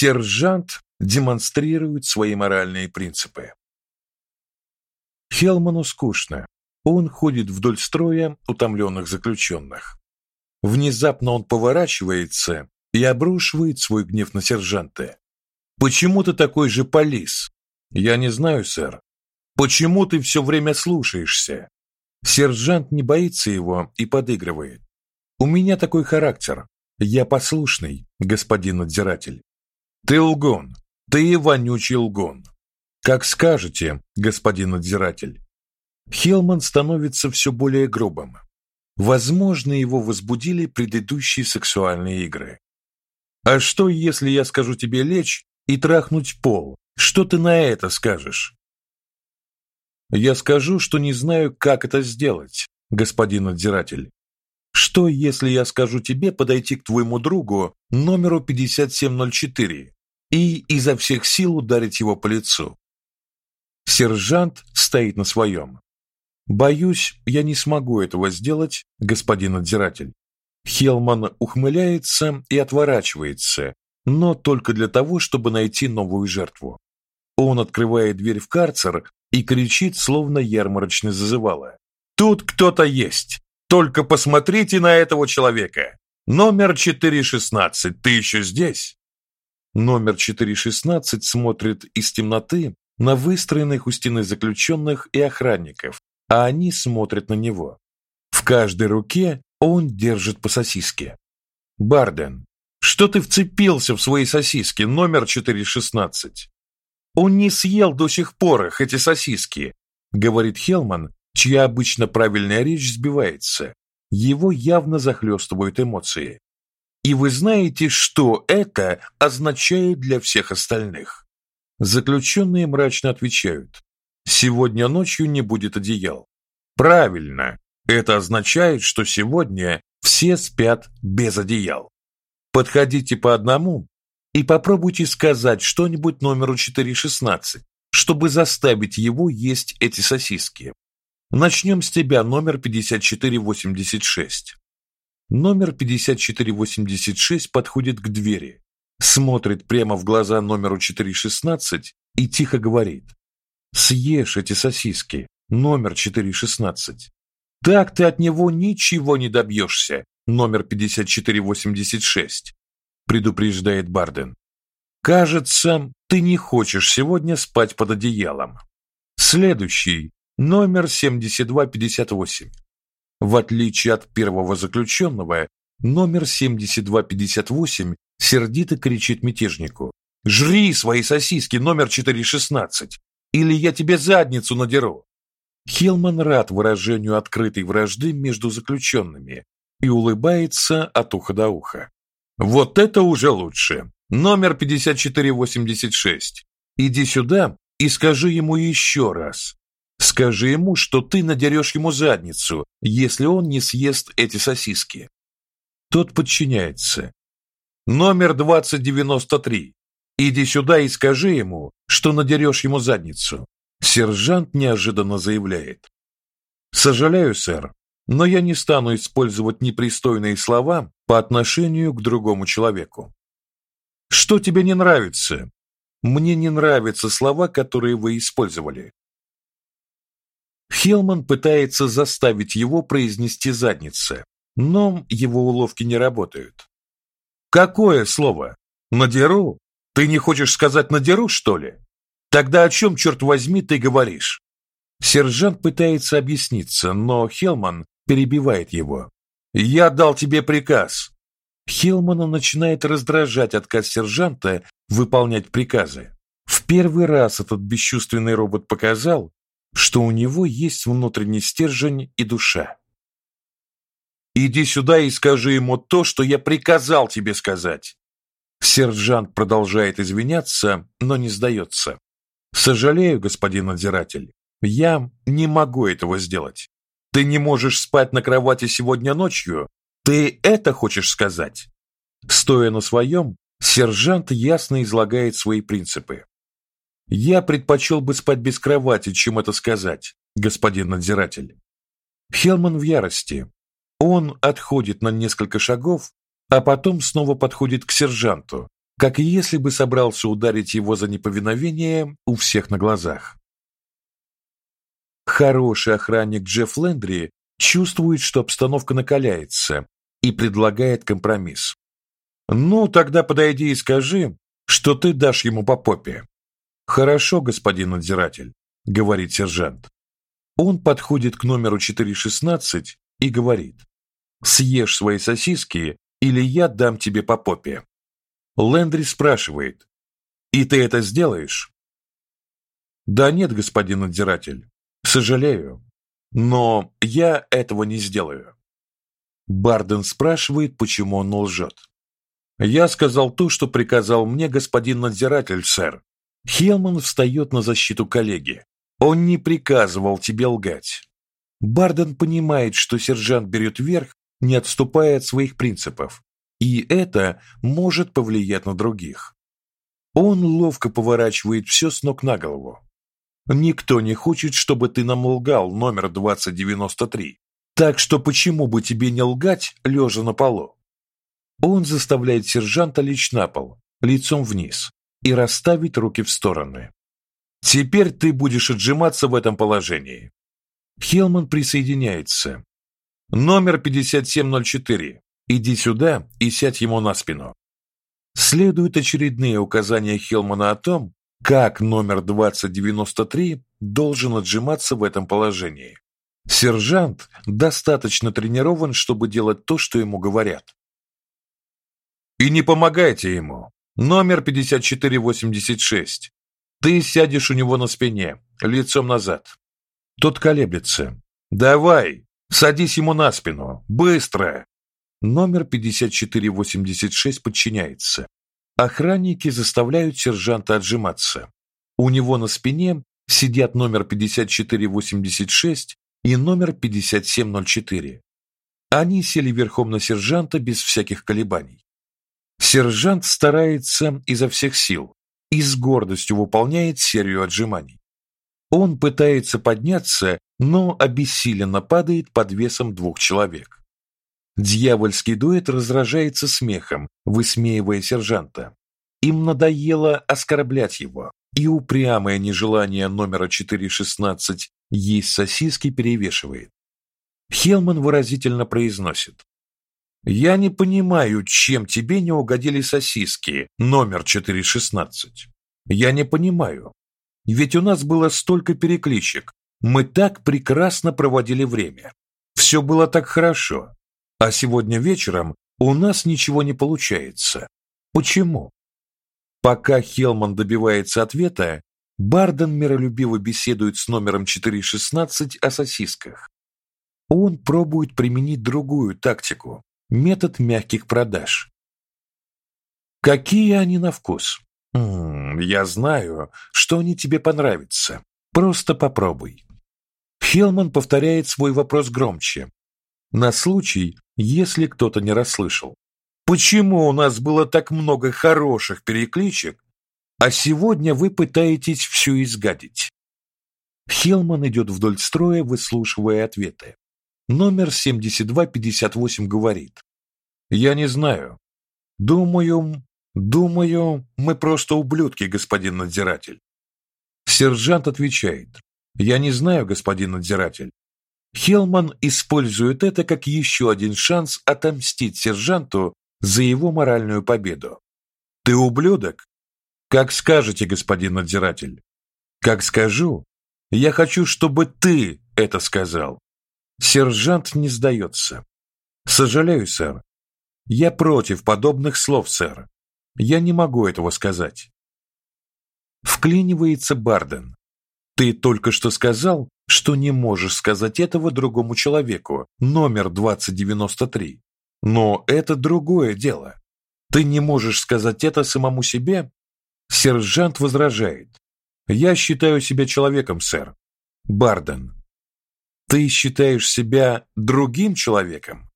Сержант демонстрирует свои моральные принципы. Хелману скучно. Он ходит вдоль строя утомленных заключенных. Внезапно он поворачивается и обрушивает свой гнев на сержанта. Почему ты такой же полис? Я не знаю, сэр. Почему ты все время слушаешься? Сержант не боится его и подыгрывает. У меня такой характер. Я послушный, господин надзиратель. Ты лгун. Ты вонючий лгун. Как скажете, господин надзиратель. Хелман становится все более грубым. Возможно, его возбудили предыдущие сексуальные игры. А что, если я скажу тебе лечь и трахнуть пол? Что ты на это скажешь? Я скажу, что не знаю, как это сделать, господин надзиратель. Что, если я скажу тебе подойти к твоему другу номеру 5704 и изо всех сил ударить его по лицу? Сержант стоит на своем. Боюсь, я не смогу этого сделать, господин надзиратель. Хелман ухмыляется и отворачивается, но только для того, чтобы найти новую жертву. Он открывает дверь в карцер и кричит, словно ярмарочный зазывало. Тут кто-то есть. Только посмотрите на этого человека. Номер 416, ты еще здесь? Номер 416 смотрит из темноты на выстроенных у стены заключенных и охранников, а они смотрят на него. В каждой руке он держит по сосиске. Барден, что ты вцепился в свои сосиски, номер 416? Он не съел до сих пор их, эти сосиски, говорит Хелман, чья обычно правильная речь сбивается. Его явно захлестывают эмоции. И вы знаете, что это означает для всех остальных? Заключенные мрачно отвечают: Сегодня ночью не будет одеял. Правильно. Это означает, что сегодня все спят без одеял. Подходите по одному и попробуйте сказать что-нибудь номеру 416, чтобы заставить его есть эти сосиски. Начнем с тебя, номер 5486. Номер 5486 подходит к двери, смотрит прямо в глаза номеру 416 и тихо говорит: Съешь эти сосиски, номер 416. Так ты от него ничего не добьешься, номер 5486, предупреждает Барден. Кажется, ты не хочешь сегодня спать под одеялом. Следующий, номер 7258. В отличие от первого заключенного, номер 7258 сердито кричит мятежнику: "Жри свои сосиски, номер 416!" или я тебе задницу надеру. Хилман рад выражению открытой вражды между заключенными и улыбается от уха до уха. Вот это уже лучше. Номер 5486. Иди сюда и скажи ему еще раз. Скажи ему, что ты надерешь ему задницу, если он не съест эти сосиски. Тот подчиняется. Номер 2093. Иди сюда и скажи ему, что надерешь ему задницу. Сержант неожиданно заявляет: "Сожалею, сэр, но я не стану использовать непристойные слова по отношению к другому человеку. Что тебе не нравится? Мне не нравятся слова, которые вы использовали". Хелман пытается заставить его произнести задница, но его уловки не работают. Какое слово? Надеру? Ты не хочешь сказать надеру, что ли? Тогда о чем, черт возьми, ты говоришь? Сержант пытается объясниться, но Хелман перебивает его. Я дал тебе приказ. Хелмана начинает раздражать отказ сержанта выполнять приказы. В первый раз этот бесчувственный робот показал, что у него есть внутренний стержень и душа. Иди сюда и скажи ему то, что я приказал тебе сказать. Сержант продолжает извиняться, но не сдается. Сожалею, господин надзиратель. Я не могу этого сделать. Ты не можешь спать на кровати сегодня ночью? Ты это хочешь сказать? Стоя на своем, сержант ясно излагает свои принципы. Я предпочел бы спать без кровати, чем это сказать, господин надзиратель. Хелман в ярости. Он отходит на несколько шагов а потом снова подходит к сержанту, как если бы собрался ударить его за неповиновение у всех на глазах. Хороший охранник Джефф Лендри чувствует, что обстановка накаляется и предлагает компромисс. Ну, тогда подойди и скажи, что ты дашь ему по попе. Хорошо, господин надзиратель, говорит сержант. Он подходит к номеру 416 и говорит: "Съешь свои сосиски, или я дам тебе по попе". Лендри спрашивает: "И ты это сделаешь?" "Да нет, господин надзиратель. Сожалею, но я этого не сделаю". Барден спрашивает, почему он лжет. Я сказал то, что приказал мне господин надзиратель, сэр. Хелман встает на защиту коллеги. Он не приказывал тебе лгать. Барден понимает, что сержант берет верх, не отступая от своих принципов, и это может повлиять на других. Он ловко поворачивает все с ног на голову. Никто не хочет, чтобы ты нам лгал, номер 2093. Так что почему бы тебе не лгать, лежа на полу? Он заставляет сержанта лечь на пол, лицом вниз, и расставить руки в стороны. Теперь ты будешь отжиматься в этом положении. Хелман присоединяется. Номер 5704. Иди сюда и сядь ему на спину. Следуют очередные указания Хелмана о том, как номер 2093 должен отжиматься в этом положении. Сержант достаточно тренирован, чтобы делать то, что ему говорят. И не помогайте ему. Номер 5486. Ты сядешь у него на спине, лицом назад. Тот колеблется. Давай, садись ему на спину, быстро. Номер 5486 подчиняется. Охранники заставляют сержанта отжиматься. У него на спине сидят номер 5486 и номер 5704. Они сели верхом на сержанта без всяких колебаний. Сержант старается изо всех сил и с гордостью выполняет серию отжиманий. Он пытается подняться, но обессиленно падает под весом двух человек. Дьявольский дуэт раздражается смехом, высмеивая сержанта. Им надоело оскорблять его, и упрямое нежелание номера 416 есть сосиски перевешивает. Хелман выразительно произносит: я не понимаю, чем тебе не угодили сосиски, номер 416. Я не понимаю. Ведь у нас было столько перекличек. Мы так прекрасно проводили время. Все было так хорошо. А сегодня вечером у нас ничего не получается. Почему? Пока Хелман добивается ответа, Барден миролюбиво беседует с номером 416 о сосисках. Он пробует применить другую тактику метод мягких продаж. Какие они на вкус? М я знаю, что они тебе понравятся. Просто попробуй. Хелман повторяет свой вопрос громче, на случай, если кто-то не расслышал. Почему у нас было так много хороших перекличек, а сегодня вы пытаетесь все изгадить? Хелман идет вдоль строя, выслушивая ответы. Номер 7258 говорит: "Я не знаю. Думаю, думаю, мы просто ублюдки, господин надзиратель". Сержант отвечает: "Я не знаю, господин надзиратель". Хелман использует это как еще один шанс отомстить сержанту за его моральную победу. Ты ублюдок? Как скажете, господин надзиратель. Как скажу, я хочу, чтобы ты это сказал. Сержант не сдается. Сожалею, сэр. Я против подобных слов, сэр. Я не могу этого сказать. Вклинивается Барден. Ты только что сказал, что не можешь сказать этого другому человеку, номер 2093. Но это другое дело. Ты не можешь сказать это самому себе? Сержант возражает. Я считаю себя человеком, сэр. Барден. Ты считаешь себя другим человеком?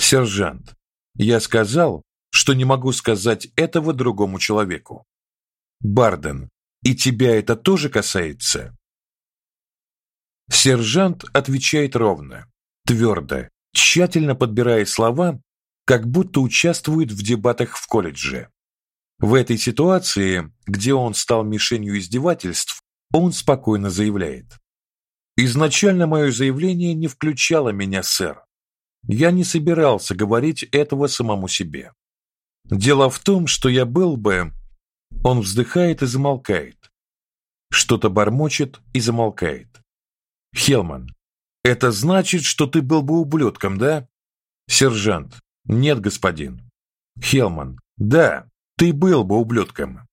Сержант, я сказал, что не могу сказать этого другому человеку. Барден, и тебя это тоже касается? Сержант отвечает ровно, твердо, тщательно подбирая слова, как будто участвует в дебатах в колледже. В этой ситуации, где он стал мишенью издевательств, он спокойно заявляет: Изначально мое заявление не включало меня, сэр. Я не собирался говорить этого самому себе. Дело в том, что я был бы Он вздыхает и замолкает. Что-то бормочет и замолкает. Хелман. Это значит, что ты был бы ублюдком, да? Сержант. Нет, господин. Хелман. Да, ты был бы ублюдком.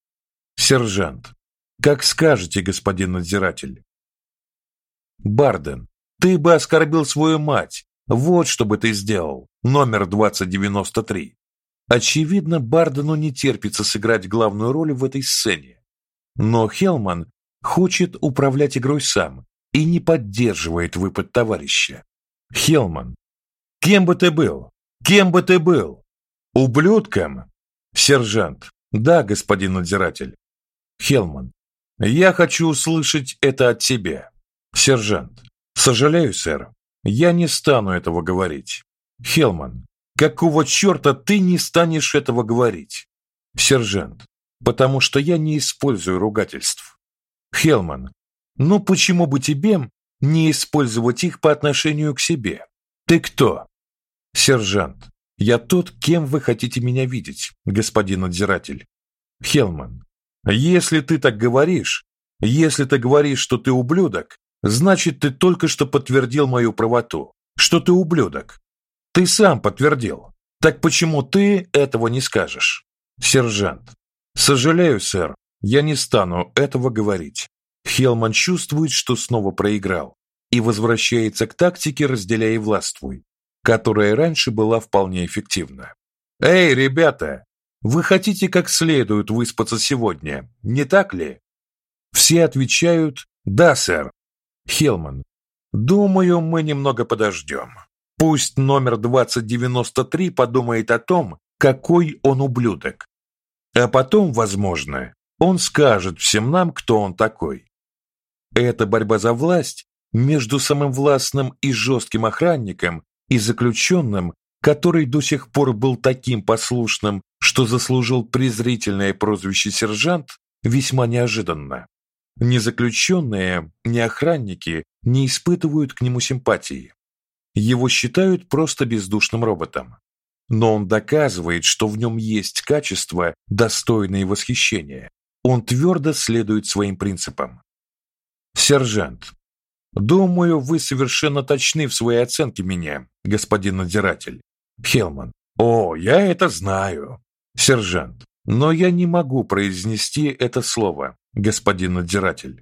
Сержант. Как скажете, господин надзиратель. Барден. Ты бы оскорбил свою мать. Вот что бы ты сделал. Номер 2093. Очевидно, Бардену не терпится сыграть главную роль в этой сцене. Но Хелман хочет управлять игрой сам и не поддерживает выпад товарища. Хелман. Кем бы ты был? Кем бы ты был? Ублюдком? Сержант. Да, господин надзиратель. Хелман. Я хочу услышать это от тебя. Сержант. Сожалею, сэр. Я не стану этого говорить. Хелман. Какого чёрта ты не станешь этого говорить? Сержант. Потому что я не использую ругательств. Хелман. Ну почему бы тебе не использовать их по отношению к себе? Ты кто? Сержант. Я тот, кем вы хотите меня видеть, господин надзиратель. Хелман. Если ты так говоришь, если ты говоришь, что ты ублюдок, значит, ты только что подтвердил мою правоту, что ты ублюдок. Ты сам подтвердил. Так почему ты этого не скажешь? Сержант. Сожалею, сэр, я не стану этого говорить. Хелман чувствует, что снова проиграл и возвращается к тактике разделяй и властвуй, которая раньше была вполне эффективна. Эй, ребята, вы хотите как следует выспаться сегодня, не так ли? Все отвечают: "Да, сэр". Хелман: "Думаю, мы немного подождем. Пусть номер 2093 подумает о том, какой он ублюдок. А потом, возможно, он скажет всем нам, кто он такой. Эта борьба за власть между самым властным и жестким охранником и заключенным, который до сих пор был таким послушным, что заслужил презрительное прозвище сержант, весьма неожиданно. Ни заключенные, ни охранники не испытывают к нему симпатии. Его считают просто бездушным роботом. Но он доказывает, что в нем есть качества, достойные восхищения. Он твердо следует своим принципам. Сержант. Думаю, вы совершенно точны в своей оценке меня, господин надзиратель. Хелман. О, я это знаю. Сержант. Но я не могу произнести это слово, господин надзиратель.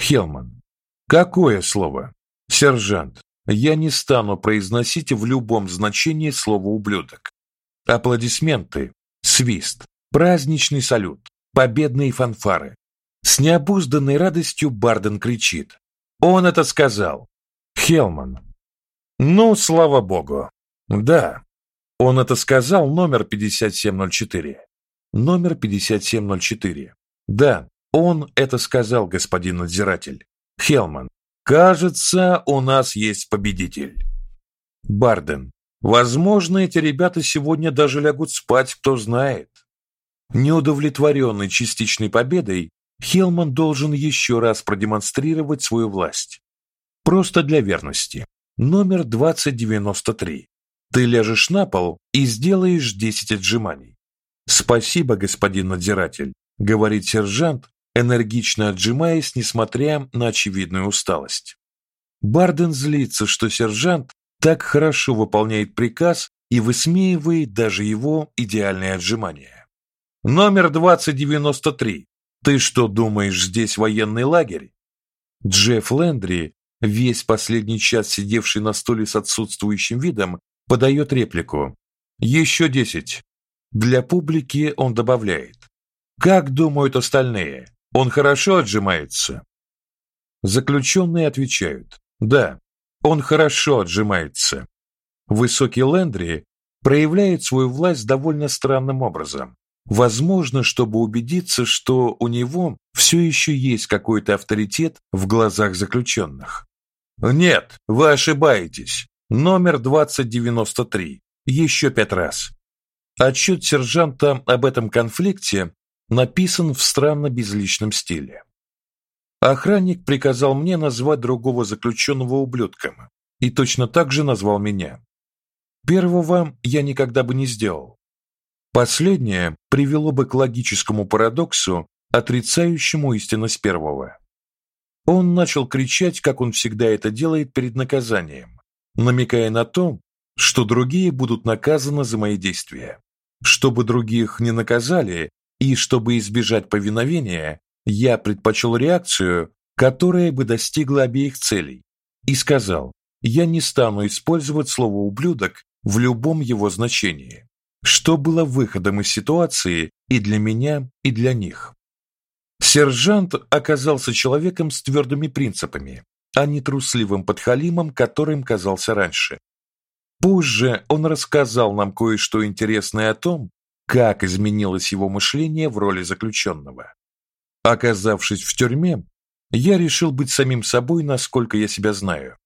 Хелман. Какое слово? Сержант. Я не стану произносить в любом значении слово ублюдок. Аплодисменты, свист, праздничный салют, победные фанфары, с необузданной радостью Барден кричит: "Он это сказал!" Хелман. Ну, слава богу. Да. Он это сказал, номер 5704. Номер 5704. Да, он это сказал, господин надзиратель. Хелман. Кажется, у нас есть победитель. Барден. Возможно, эти ребята сегодня даже лягут спать, кто знает. Неудовлетворенный частичной победой, Хелман должен еще раз продемонстрировать свою власть. Просто для верности. Номер 2093. Ты ляжешь на пол и сделаешь 10 отжиманий. Спасибо, господин надзиратель, говорит сержант, энергично отжимаясь, несмотря на очевидную усталость. Барден злится, что сержант так хорошо выполняет приказ и высмеивает даже его идеальные отжимания. Номер 2093. Ты что думаешь, здесь военный лагерь? Джефф Лендри, весь последний час сидевший на стуле с отсутствующим видом, подает реплику. Еще десять. Для публики он добавляет: "Как думают остальные? Он хорошо отжимается?" Заключенные отвечают: "Да, он хорошо отжимается". Высокий Лендри проявляет свою власть довольно странным образом. Возможно, чтобы убедиться, что у него все еще есть какой-то авторитет в глазах заключенных. Нет, вы ошибаетесь. Номер 2093. Еще пять раз. Отчет сержанта об этом конфликте написан в странно безличном стиле. Охранник приказал мне назвать другого заключенного ублюдком и точно так же назвал меня. Первого я никогда бы не сделал. Последнее привело бы к логическому парадоксу, отрицающему истинность первого. Он начал кричать, как он всегда это делает перед наказанием, намекая на то, что другие будут наказаны за мои действия. Чтобы других не наказали и чтобы избежать повиновения, я предпочел реакцию, которая бы достигла обеих целей, и сказал: "Я не стану использовать слово ублюдок в любом его значении", что было выходом из ситуации и для меня, и для них. Сержант оказался человеком с твердыми принципами, а не трусливым подхалимом, которым казался раньше. Позже он рассказал нам кое-что интересное о том, как изменилось его мышление в роли заключенного. Оказавшись в тюрьме, я решил быть самим собой, насколько я себя знаю.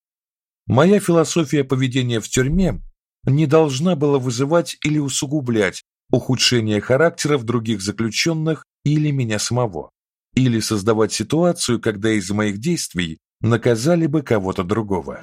Моя философия поведения в тюрьме не должна была вызывать или усугублять ухудшение характеров других заключенных или меня самого, или создавать ситуацию, когда из моих действий наказали бы кого-то другого.